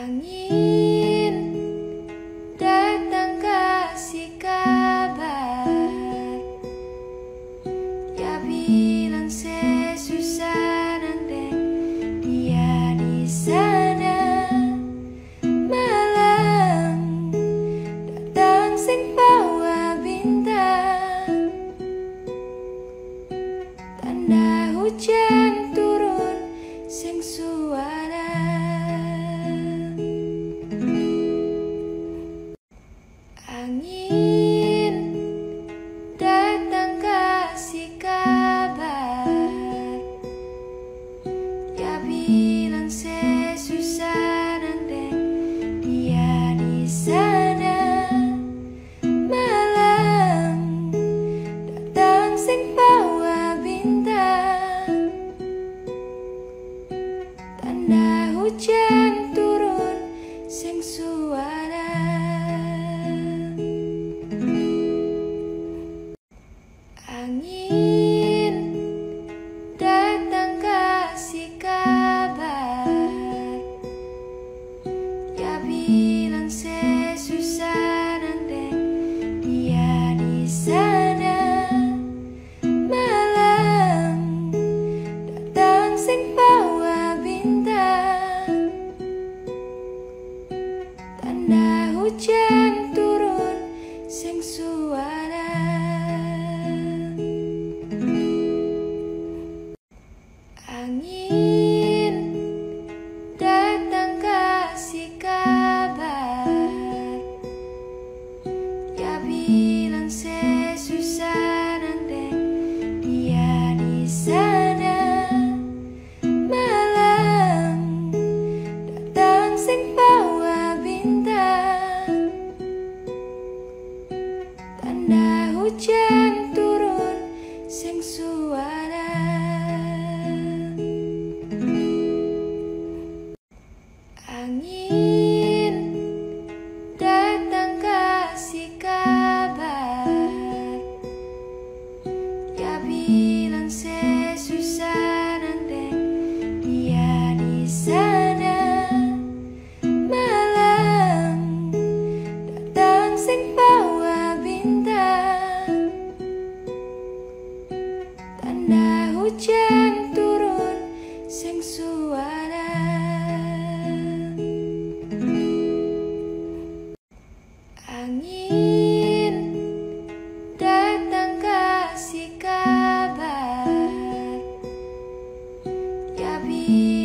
Angin datang kasih kabar. Ya bilang saya susah nanti dia di sana Malam. Datang sing bawa bintang. Tanda hujan hujan hujan turun sing suara. Angin datang kasih kabar. Ya bi